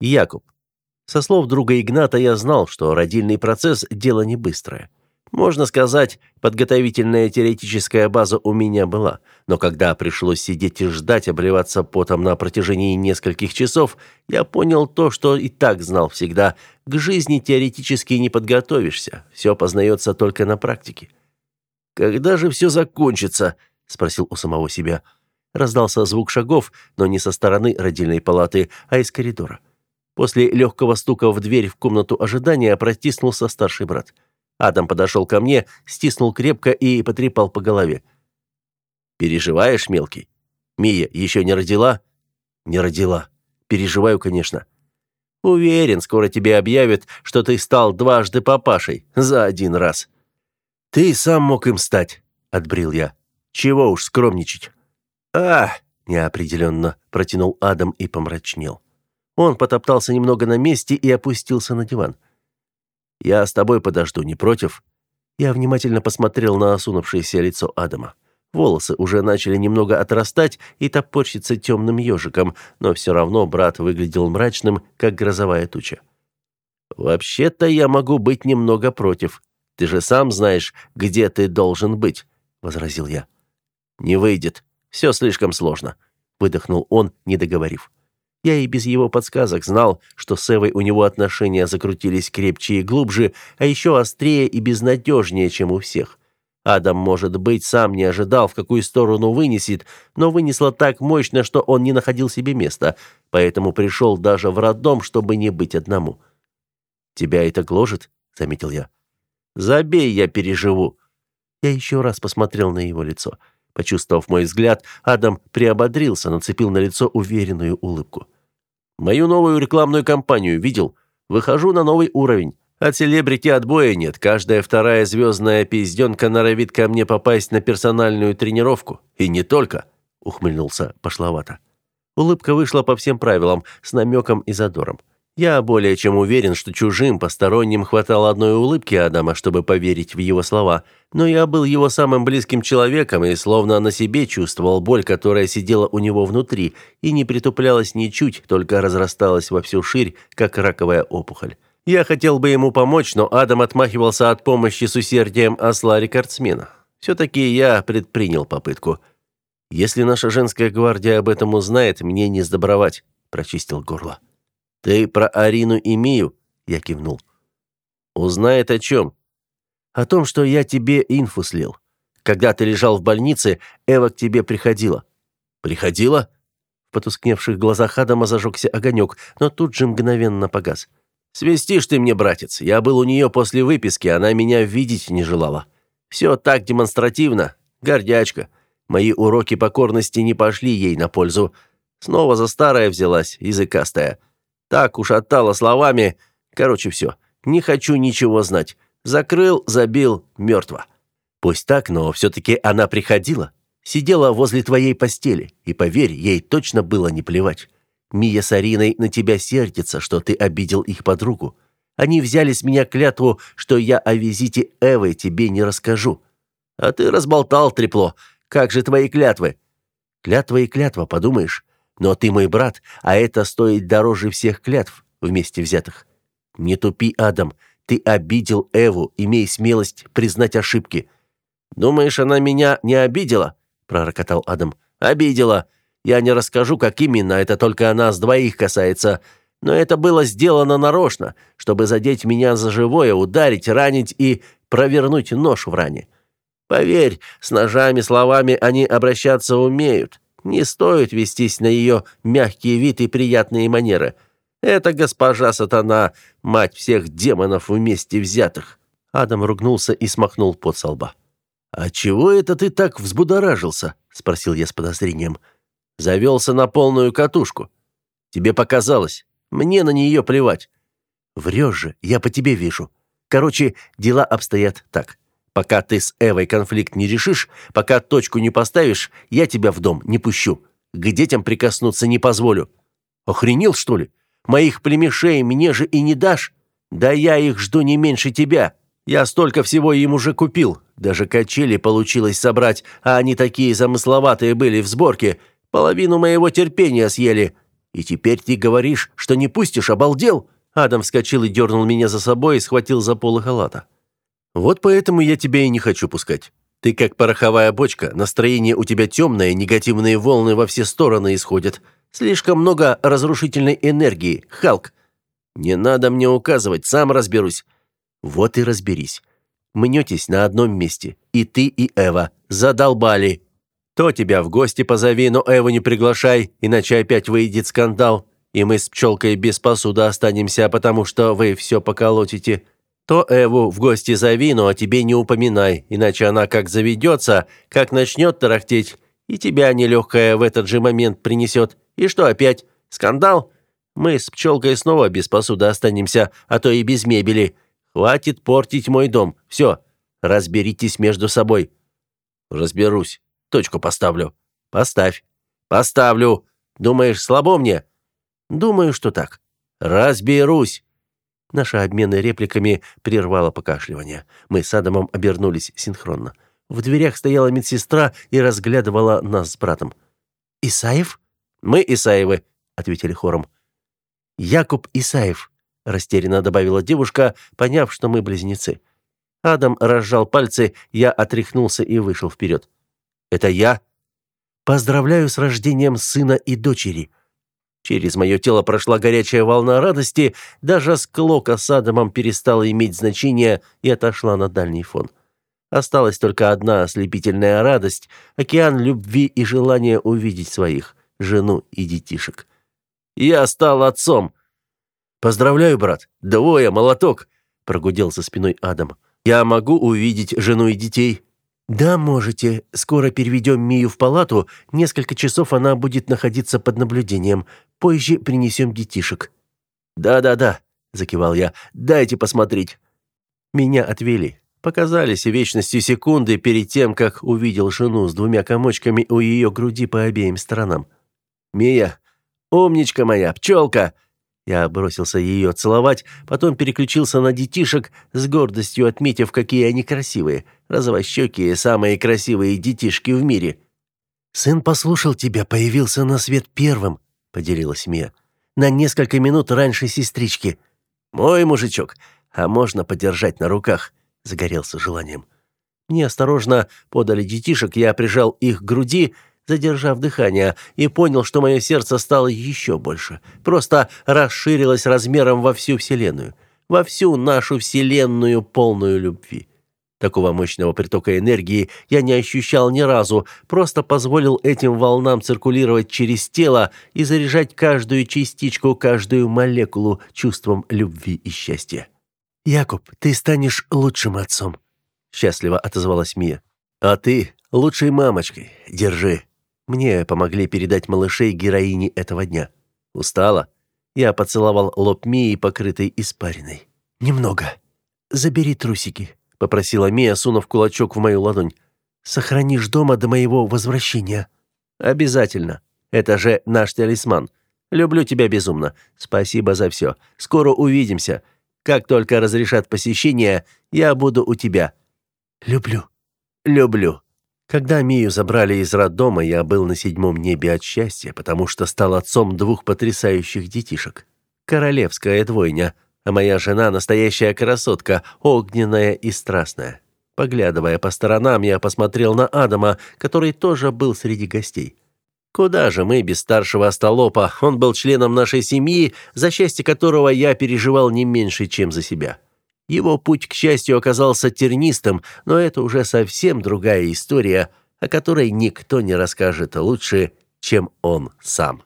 Якуб. Со слов друга Игната я знал, что родильный процесс – дело не быстрое. Можно сказать, подготовительная теоретическая база у меня была, но когда пришлось сидеть и ждать, обливаться потом на протяжении нескольких часов, я понял то, что и так знал всегда. К жизни теоретически не подготовишься, все познается только на практике. «Когда же все закончится?» – спросил у самого себя. Раздался звук шагов, но не со стороны родильной палаты, а из коридора. После легкого стука в дверь в комнату ожидания протиснулся старший брат – Адам подошел ко мне, стиснул крепко и потрепал по голове. «Переживаешь, мелкий? Мия еще не родила?» «Не родила. Переживаю, конечно». «Уверен, скоро тебе объявят, что ты стал дважды папашей за один раз». «Ты сам мог им стать», — отбрил я. «Чего уж скромничать». «А!» — неопределенно протянул Адам и помрачнел. Он потоптался немного на месте и опустился на диван. Я с тобой подожду, не против?» Я внимательно посмотрел на осунувшееся лицо Адама. Волосы уже начали немного отрастать и топорщиться темным ежиком, но все равно брат выглядел мрачным, как грозовая туча. «Вообще-то я могу быть немного против. Ты же сам знаешь, где ты должен быть», — возразил я. «Не выйдет. Все слишком сложно», — выдохнул он, не договорив. Я и без его подсказок знал, что с Эвой у него отношения закрутились крепче и глубже, а еще острее и безнадежнее, чем у всех. Адам, может быть, сам не ожидал, в какую сторону вынесет, но вынесло так мощно, что он не находил себе места, поэтому пришел даже в роддом, чтобы не быть одному. «Тебя это гложет?» — заметил я. «Забей, я переживу». Я еще раз посмотрел на его лицо. Почувствовав мой взгляд, Адам приободрился, нацепил на лицо уверенную улыбку. «Мою новую рекламную кампанию видел? Выхожу на новый уровень. От селебрити отбоя нет. Каждая вторая звездная пизденка норовит ко мне попасть на персональную тренировку. И не только», — ухмыльнулся пошловато. Улыбка вышла по всем правилам, с намеком и задором. Я более чем уверен, что чужим, посторонним хватало одной улыбки Адама, чтобы поверить в его слова, но я был его самым близким человеком и словно на себе чувствовал боль, которая сидела у него внутри и не притуплялась ничуть, только разрасталась во всю ширь, как раковая опухоль. Я хотел бы ему помочь, но Адам отмахивался от помощи с усердием осла-рекордсмена. Все-таки я предпринял попытку. «Если наша женская гвардия об этом узнает, мне не сдобровать», – прочистил горло. «Ты про Арину и Мию?» Я кивнул. «Узнает о чем?» «О том, что я тебе инфу слил. Когда ты лежал в больнице, Эва к тебе приходила». «Приходила?» В потускневших глазах Адама зажегся огонек, но тут же мгновенно погас. «Свистишь ты мне, братец. Я был у нее после выписки, она меня видеть не желала. Все так демонстративно. Гордячка. Мои уроки покорности не пошли ей на пользу. Снова за старое взялась, языкастая. Так уж оттала словами. Короче, все. Не хочу ничего знать. Закрыл, забил, мертво. Пусть так, но все-таки она приходила. Сидела возле твоей постели. И поверь, ей точно было не плевать. Мия с Ариной на тебя сердится, что ты обидел их подругу. Они взяли с меня клятву, что я о визите Эвы тебе не расскажу. А ты разболтал трепло. Как же твои клятвы? Клятва и клятва, подумаешь. Но ты мой брат, а это стоит дороже всех клятв вместе взятых. Не тупи, Адам. Ты обидел Эву, имей смелость признать ошибки. Думаешь, она меня не обидела? пророкотал Адам. Обидела. Я не расскажу, как именно, это только нас двоих касается. Но это было сделано нарочно, чтобы задеть меня за живое, ударить, ранить и провернуть нож в ране. Поверь, с ножами, словами они обращаться умеют. Не стоит вестись на ее мягкий вид и приятные манеры. Это госпожа сатана, мать всех демонов вместе взятых. Адам ругнулся и смахнул пот со лба. «А чего это ты так взбудоражился?» — спросил я с подозрением. «Завелся на полную катушку. Тебе показалось. Мне на нее плевать». «Врешь же, я по тебе вижу. Короче, дела обстоят так. Пока ты с Эвой конфликт не решишь, пока точку не поставишь, я тебя в дом не пущу. К детям прикоснуться не позволю. Охренел, что ли? Моих племешей мне же и не дашь? Да я их жду не меньше тебя. Я столько всего им уже купил. Даже качели получилось собрать, а они такие замысловатые были в сборке. Половину моего терпения съели. И теперь ты говоришь, что не пустишь, обалдел?» Адам вскочил и дернул меня за собой и схватил за полы халата. «Вот поэтому я тебя и не хочу пускать. Ты как пороховая бочка, настроение у тебя темное, негативные волны во все стороны исходят. Слишком много разрушительной энергии, Халк. Не надо мне указывать, сам разберусь. Вот и разберись. Мнетесь на одном месте, и ты, и Эва. Задолбали. То тебя в гости позови, но Эву не приглашай, иначе опять выйдет скандал, и мы с пчелкой без посуды останемся, потому что вы все поколотите. То Эву в гости зови, но о тебе не упоминай, иначе она как заведется, как начнет тарахтеть, и тебя нелегкая в этот же момент принесет. И что опять? Скандал? Мы с пчелкой снова без посуды останемся, а то и без мебели. Хватит портить мой дом. Все, разберитесь между собой». «Разберусь. Точку поставлю». «Поставь». «Поставлю. Думаешь, слабо мне?» «Думаю, что так». «Разберусь». Наши обмены репликами прервало покашливание. Мы с Адамом обернулись синхронно. В дверях стояла медсестра и разглядывала нас с братом. «Исаев?» «Мы Исаевы», — ответили хором. «Якуб Исаев», — растерянно добавила девушка, поняв, что мы близнецы. Адам разжал пальцы, я отряхнулся и вышел вперед. «Это я?» «Поздравляю с рождением сына и дочери». Через мое тело прошла горячая волна радости, даже склока с Адамом перестала иметь значение и отошла на дальний фон. Осталась только одна ослепительная радость, океан любви и желания увидеть своих, жену и детишек. Я стал отцом. Поздравляю, брат. Двое, молоток, прогудел со спиной Адам. Я могу увидеть жену и детей. Да, можете. Скоро переведем Мию в палату. Несколько часов она будет находиться под наблюдением. Позже принесем детишек. Да-да-да, закивал я. Дайте посмотреть. Меня отвели. Показались вечности секунды перед тем, как увидел жену с двумя комочками у ее груди по обеим сторонам. «Мия, «Умничка моя, пчелка!» Я бросился ее целовать, потом переключился на детишек, с гордостью отметив, какие они красивые, розовощекие, самые красивые детишки в мире. «Сын послушал тебя, появился на свет первым», — поделилась Мия. «На несколько минут раньше сестрички». «Мой мужичок, а можно подержать на руках?» — загорелся желанием. Мне осторожно подали детишек, я прижал их к груди, задержав дыхание, и понял, что мое сердце стало еще больше. Просто расширилось размером во всю Вселенную. Во всю нашу Вселенную, полную любви. Такого мощного притока энергии я не ощущал ни разу, просто позволил этим волнам циркулировать через тело и заряжать каждую частичку, каждую молекулу чувством любви и счастья. «Якуб, ты станешь лучшим отцом», — счастливо отозвалась Мия. «А ты лучшей мамочкой. Держи». Мне помогли передать малышей героине этого дня. Устала? Я поцеловал лоб Мии, покрытой испариной. «Немного. Забери трусики», — попросила Мия, сунув кулачок в мою ладонь. «Сохранишь дома до моего возвращения». «Обязательно. Это же наш талисман. Люблю тебя безумно. Спасибо за все. Скоро увидимся. Как только разрешат посещение, я буду у тебя». «Люблю». «Люблю». Когда Мию забрали из роддома, я был на седьмом небе от счастья, потому что стал отцом двух потрясающих детишек. Королевская двойня, а моя жена настоящая красотка, огненная и страстная. Поглядывая по сторонам, я посмотрел на Адама, который тоже был среди гостей. Куда же мы без старшего остолопа? Он был членом нашей семьи, за счастье которого я переживал не меньше, чем за себя. Его путь, к счастью, оказался тернистым, но это уже совсем другая история, о которой никто не расскажет лучше, чем он сам.